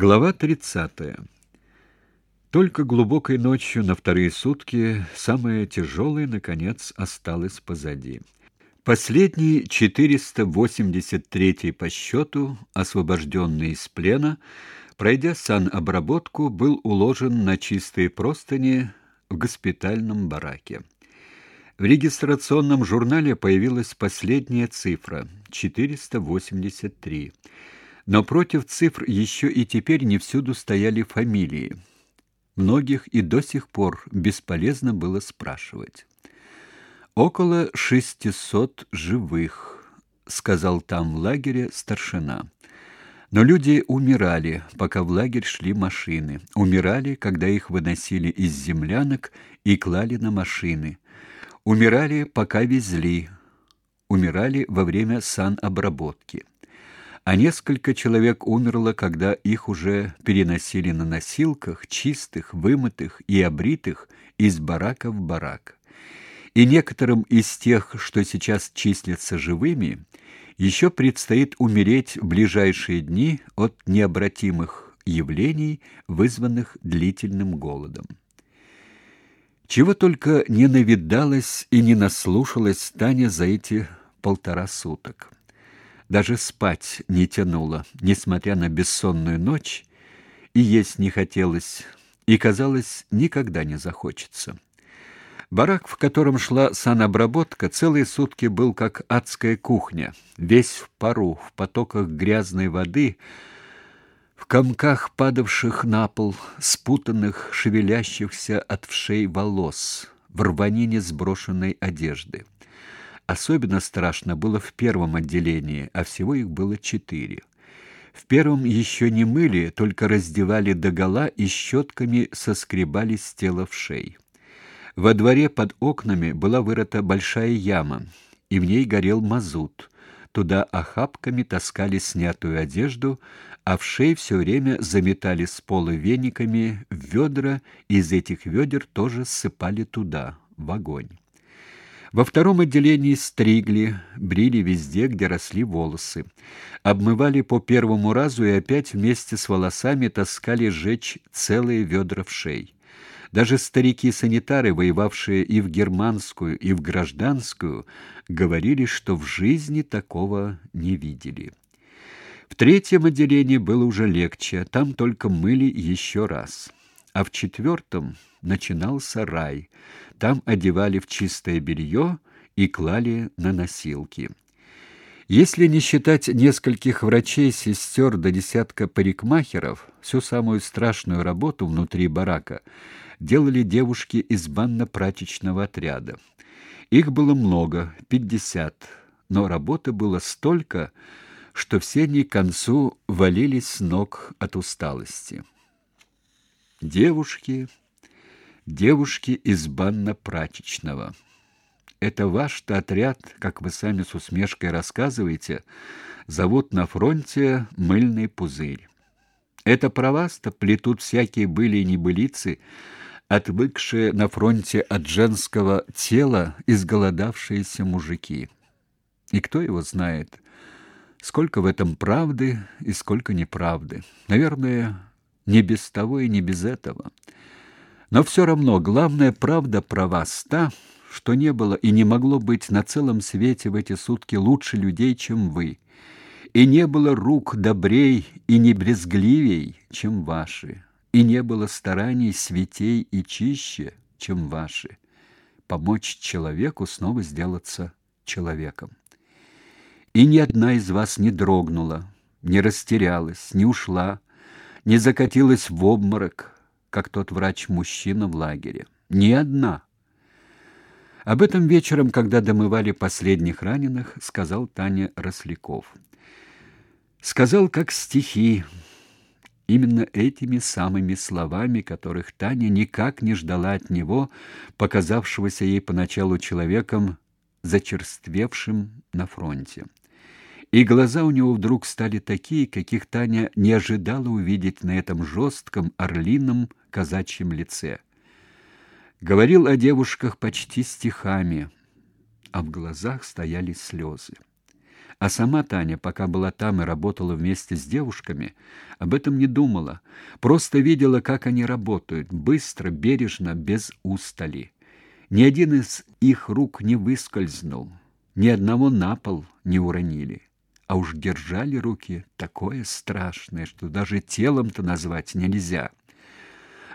Глава 30. Только глубокой ночью на вторые сутки самое тяжелое, наконец, осталось позади. Последний 483 по счету, освобожденный из плена, пройдя санобработку, был уложен на чистые простыни в госпитальном бараке. В регистрационном журнале появилась последняя цифра 483. Но против цифр еще и теперь не всюду стояли фамилии. Многих и до сих пор бесполезно было спрашивать. Около шестисот живых, сказал там в лагере старшина. Но люди умирали, пока в лагерь шли машины. Умирали, когда их выносили из землянок и клали на машины. Умирали, пока везли. Умирали во время санобработки а несколько человек умерло, когда их уже переносили на носилках, чистых, вымытых и обритых, из барака в барак. И некоторым из тех, что сейчас числятся живыми, еще предстоит умереть в ближайшие дни от необратимых явлений, вызванных длительным голодом. Чего только не навидалась и не наслушалась Таня за эти полтора суток. Даже спать не тянуло, несмотря на бессонную ночь, и есть не хотелось, и казалось, никогда не захочется. Барак, в котором шла санобработка, целые сутки был как адская кухня, весь в пару, в потоках грязной воды, в комках падавших на пол, спутанных, шевелящихся от вшей волос, в рванине сброшенной одежды. Особенно страшно было в первом отделении, а всего их было четыре. В первом еще не мыли, только раздевали догола и щетками соскребали с тела в шей. Во дворе под окнами была вырыта большая яма, и в ней горел мазут. Туда охапками таскали снятую одежду, а в шей все время заметали с пола вениками в ведра, и из этих ведер тоже ссыпали туда, в огонь. Во втором отделении стригли, брили везде, где росли волосы. Обмывали по первому разу и опять вместе с волосами таскали сжечь целые ведра в шей. Даже старики-санитары, воевавшие и в германскую, и в гражданскую, говорили, что в жизни такого не видели. В третьем отделении было уже легче, там только мыли еще раз а в четвертом начинался рай. Там одевали в чистое белье и клали на носилки. Если не считать нескольких врачей, сестер до десятка парикмахеров, всю самую страшную работу внутри барака делали девушки из банно-прачечного отряда. Их было много, пятьдесят, но работы было столько, что все они к концу валились с ног от усталости. Девушки, девушки из банно-прачечного. Это ваш-то отряд, как вы сами с усмешкой рассказываете, зовут на фронте мыльный пузырь. Это про вас-то плетут всякие были и небылицы, отвыкшие на фронте от женского тела изголодавшиеся мужики. И кто его знает, сколько в этом правды и сколько неправды. Наверное, не без того и не без этого. Но все равно главная правда про вас та, что не было и не могло быть на целом свете в эти сутки лучше людей, чем вы. И не было рук добрей и не брезгливей, чем ваши. И не было стараний святей и чище, чем ваши. Помочь человеку снова сделаться человеком. И ни одна из вас не дрогнула, не растерялась, не ушла, не закатилась в обморок, как тот врач-мужчина в лагере. Ни одна. Об этом вечером, когда домывали последних раненых, сказал Таня Росляков. Сказал как стихи, именно этими самыми словами, которых Таня никак не ждала от него, показавшегося ей поначалу человеком зачерствевшим на фронте. И глаза у него вдруг стали такие, каких Таня не ожидала увидеть на этом жестком орлином казачьем лице. Говорил о девушках почти стихами, а в глазах стояли слезы. А сама Таня, пока была там и работала вместе с девушками, об этом не думала, просто видела, как они работают, быстро, бережно, без устали. Ни один из их рук не выскользнул, ни одного на пол не уронили. А уж держали руки такое страшное, что даже телом-то назвать нельзя.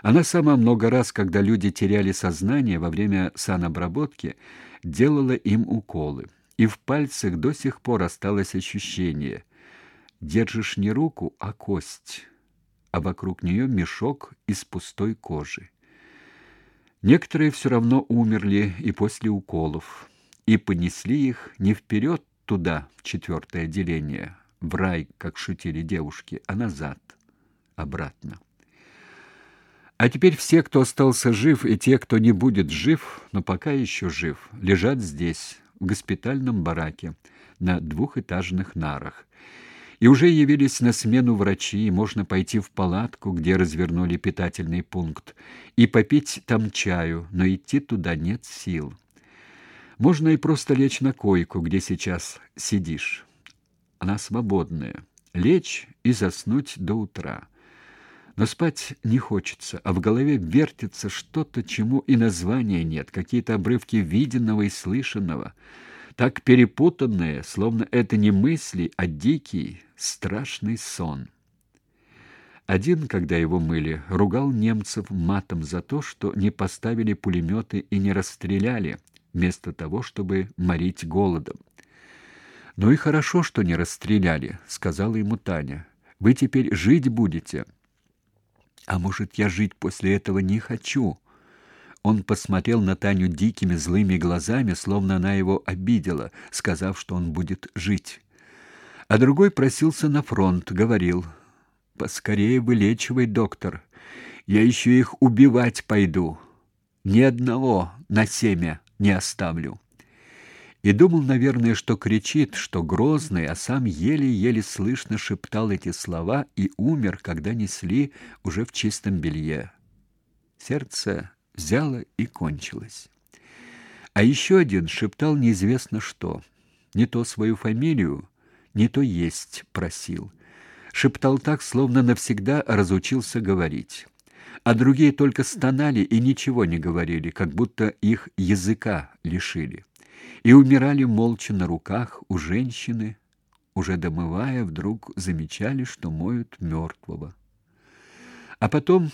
Она сама много раз, когда люди теряли сознание во время санобработки, делала им уколы. И в пальцах до сих пор осталось ощущение. Держишь не руку, а кость, а вокруг нее мешок из пустой кожи. Некоторые все равно умерли и после уколов, и понесли их не вперед туда, в четвертое отделение, в рай, как шутили девушки, а назад, обратно. А теперь все, кто остался жив, и те, кто не будет жив, но пока еще жив, лежат здесь, в госпитальном бараке, на двухэтажных нарах. И уже явились на смену врачи, и можно пойти в палатку, где развернули питательный пункт, и попить там чаю, но идти туда нет сил. Можно и просто лечь на койку, где сейчас сидишь. Она свободная. Лечь и заснуть до утра. Но спать не хочется, а в голове вертится что-то, чему и названия нет, какие-то обрывки виденного и слышанного, так перепутанные, словно это не мысли, а дикий, страшный сон. Один, когда его мыли, ругал немцев матом за то, что не поставили пулеметы и не расстреляли, вместо того, чтобы морить голодом. «Ну и хорошо, что не расстреляли», — сказала ему Таня. «Вы теперь жить будете». А может, я жить после этого не хочу? Он посмотрел на Таню дикими злыми глазами, словно она его обидела, сказав, что он будет жить. А другой просился на фронт, говорил: "Поскорее вылечивай, доктор. Я еще их убивать пойду. Ни одного на семя не оставлю" и думал, наверное, что кричит, что грозный, а сам еле-еле слышно шептал эти слова и умер, когда несли уже в чистом белье. Сердце взяло и кончилось. А еще один шептал неизвестно что. Не то свою фамилию, не то есть просил. Шептал так, словно навсегда разучился говорить. А другие только стонали и ничего не говорили, как будто их языка лишили и умирали молча на руках у женщины, уже домывая, вдруг замечали, что моют мертвого. А потом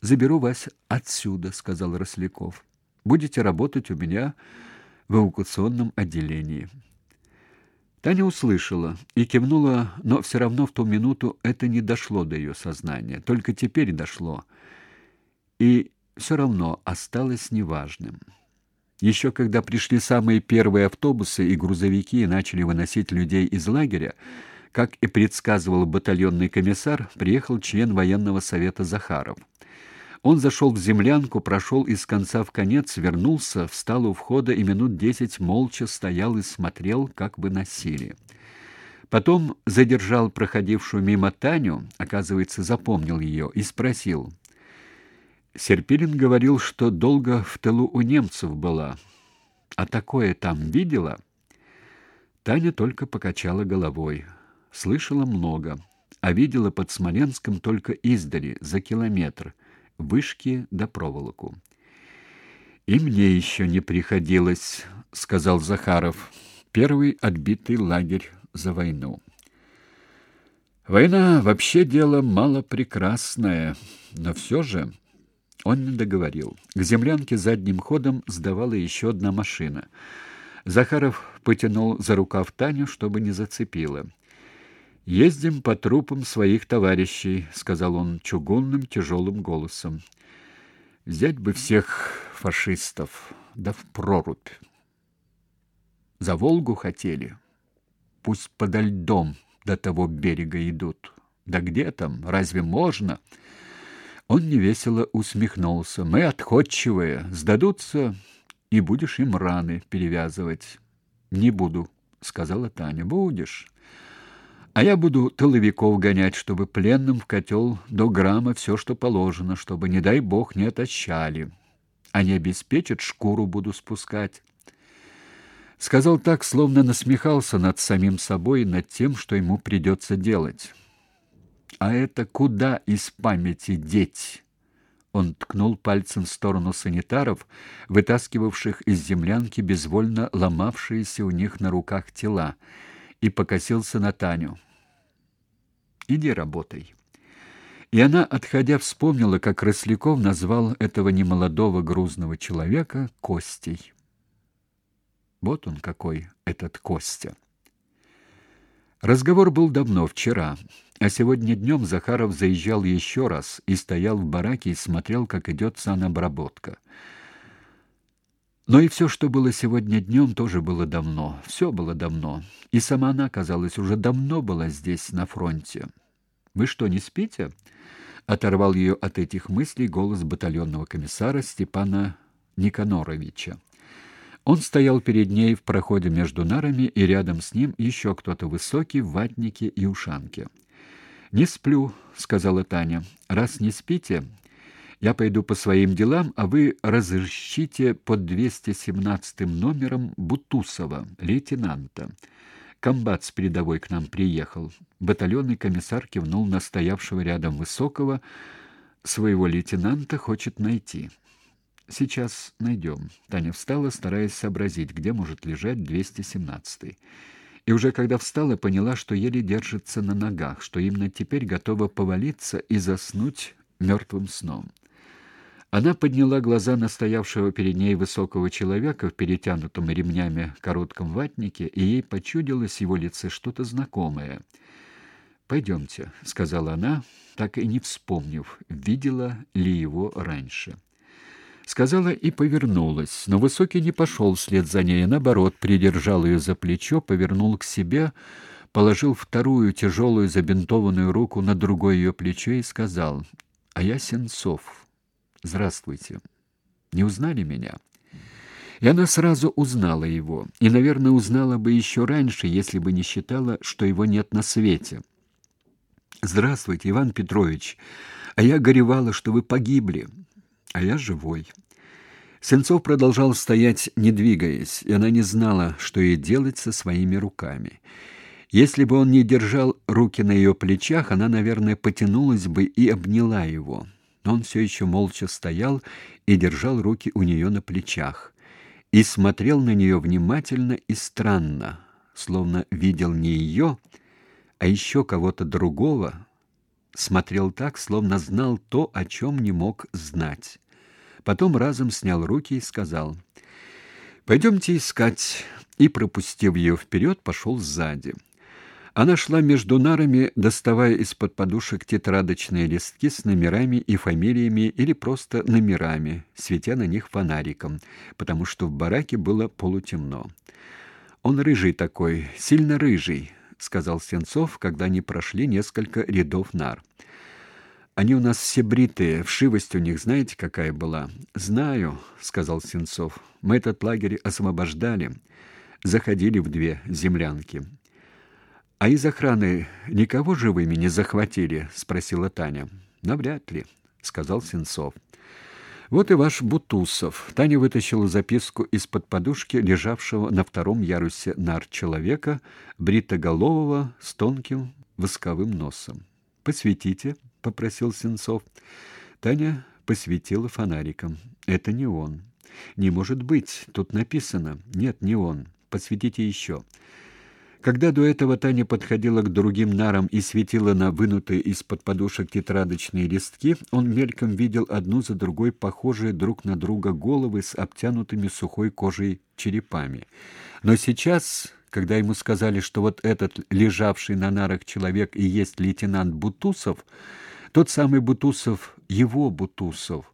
заберу вас отсюда, сказал Росляков. Будете работать у меня в эвакуационном отделении. Таня услышала и кивнула, но все равно в ту минуту это не дошло до ее сознания, только теперь дошло. И все равно осталось неважным. Еще когда пришли самые первые автобусы и грузовики и начали выносить людей из лагеря, как и предсказывал батальонный комиссар, приехал член военного совета Захаров. Он зашел в землянку, прошел из конца в конец, вернулся, встал у входа и минут десять молча стоял и смотрел, как выносили. Потом задержал проходившую мимо Таню, оказывается, запомнил ее, и спросил: Серпилин говорил, что долго в тылу у немцев была. А такое там видела? Таня только покачала головой. Слышала много, а видела под Смоленском только издали, за километр, вышки до проволоку. И мне еще не приходилось, сказал Захаров. Первый отбитый лагерь за войну. Война вообще дело мало прекрасное, но все же он не договорил. К землянке задним ходом сдавала еще одна машина. Захаров потянул за рукав Таню, чтобы не зацепила. «Ездим по трупам своих товарищей», — сказал он чугунным тяжелым голосом. «Взять бы всех фашистов, да в прорубь. За Волгу хотели. Пусть подо льдом до того берега идут. Да где там? Разве можно?» Он невесело усмехнулся. Мы отходчивые, сдадутся, и будешь им раны перевязывать. Не буду, сказала Таня. Будешь. А я буду тыловиков гонять, чтобы пленным в котел до грамма все, что положено, чтобы, не дай бог, не отощали. Не обеспечат, шкуру буду спускать. Сказал так, словно насмехался над самим собой, над тем, что ему придется делать. А это куда из памяти деть? Он ткнул пальцем в сторону санитаров, вытаскивавших из землянки безвольно ломавшиеся у них на руках тела, и покосился на Таню. Иди работай. И она, отходя, вспомнила, как Росляков назвал этого немолодого грузного человека Костей. Вот он какой, этот Костя. Разговор был давно, вчера, а сегодня днем Захаров заезжал еще раз и стоял в бараке и смотрел, как идет санобработка. Но и все, что было сегодня днем, тоже было давно. Все было давно. И сама она, казалось, уже давно была здесь, на фронте. «Вы что, не спите?» Оторвал ее от этих мыслей голос батальонного комиссара Степана Никаноровича. Он стоял перед ней в проходе между нарами, и рядом с ним еще кто-то высокий в ватнике и ушанке. «Не сплю», — сказала Таня. «Раз не спите, я пойду по своим делам, а вы разыщите под 217 номером Бутусова, лейтенанта. Комбат с передовой к нам приехал». Батальонный комиссар кивнул на стоявшего рядом высокого. «Своего лейтенанта хочет найти». Сейчас найдем». Таня встала, стараясь сообразить, где может лежать 217-й. И уже когда встала, поняла, что еле держится на ногах, что именно теперь готова повалиться и заснуть мертвым сном. Она подняла глаза на стоявшего перед ней высокого человека в перетянутом ремнями коротком ватнике, и ей почудилось его лице что-то знакомое. «Пойдемте», — сказала она, так и не вспомнив, видела ли его раньше сказала и повернулась, но Высокий не пошел вслед за ней, наоборот, придержал ее за плечо, повернул к себе, положил вторую тяжелую забинтованную руку на другое ее плечо и сказал: "А я Сенцов. Здравствуйте. Не узнали меня?" И она сразу узнала его, и, наверное, узнала бы еще раньше, если бы не считала, что его нет на свете. Здравствуйте, Иван Петрович. А я горевала, что вы погибли а я живой. Сенцов продолжал стоять, не двигаясь, и она не знала, что ей делать со своими руками. Если бы он не держал руки на ее плечах, она, наверное, потянулась бы и обняла его. Но он все еще молча стоял и держал руки у нее на плечах и смотрел на нее внимательно и странно, словно видел не ее, а еще кого-то другого, смотрел так, словно знал то, о чем не мог знать. Потом разом снял руки и сказал: «Пойдемте искать", и пропустив ее вперед, пошел сзади. Она шла между нарами, доставая из-под подушек тетрадочные листки с номерами и фамилиями или просто номерами, светя на них фонариком, потому что в бараке было полутемно. Он рыжий такой, сильно рыжий, сказал Сенцов, когда они прошли несколько рядов нар. Они у нас все бритые, вшивость у них знаете, какая была? Знаю, сказал Сенцов. Мы этот лагерь освобождали, заходили в две землянки. А из охраны никого живыми не захватили, спросила Таня. Навряд ли, сказал Сенцов. Вот и ваш Бутусов. Таня вытащила записку из-под подушки, лежавшего на втором ярусе нар человека, бритоголового с тонким восковым носом. Посветите, попросил Сенцов. Таня посветила фонариком. Это не он. Не может быть, тут написано. Нет, не он. Посветите еще. Когда до этого Таня подходила к другим нарам и светила на вынутые из-под подушек тетрадочные листки, он мельком видел одну за другой похожие друг на друга головы с обтянутыми сухой кожей черепами. Но сейчас, когда ему сказали, что вот этот лежавший на нарах человек и есть лейтенант Бутусов, тот самый Бутусов, его Бутусов,